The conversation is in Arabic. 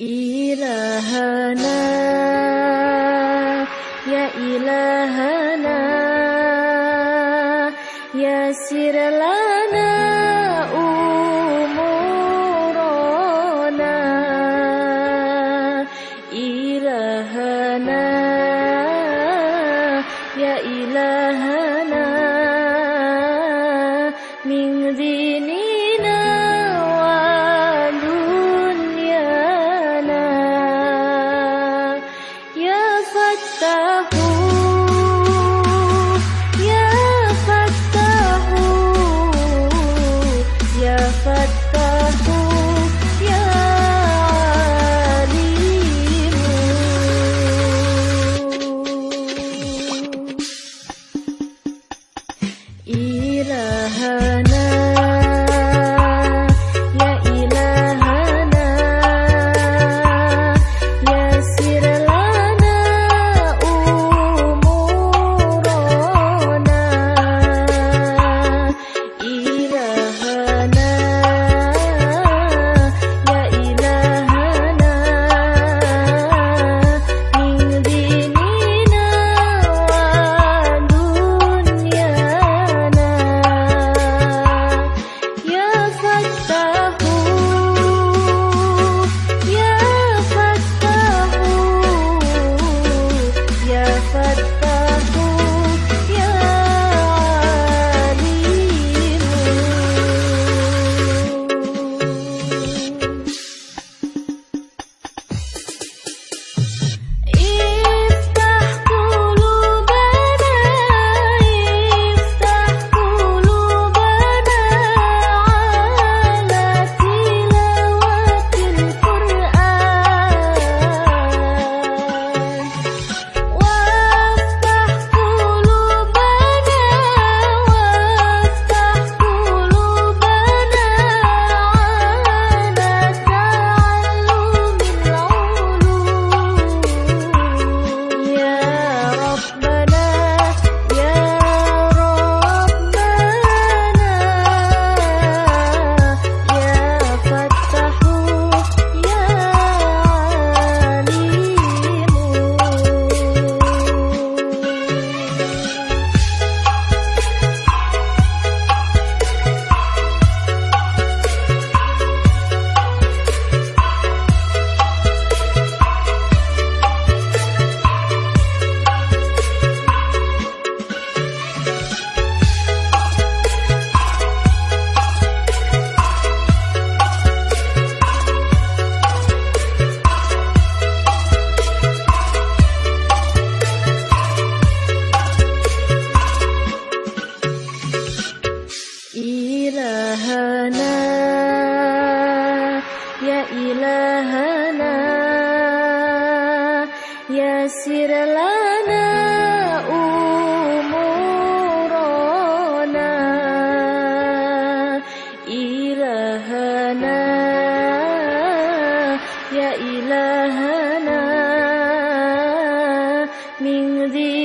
ilahana إلهنا يا إلهنا يسر لنا أمورنا. إلهنا يا إلهنا من ذي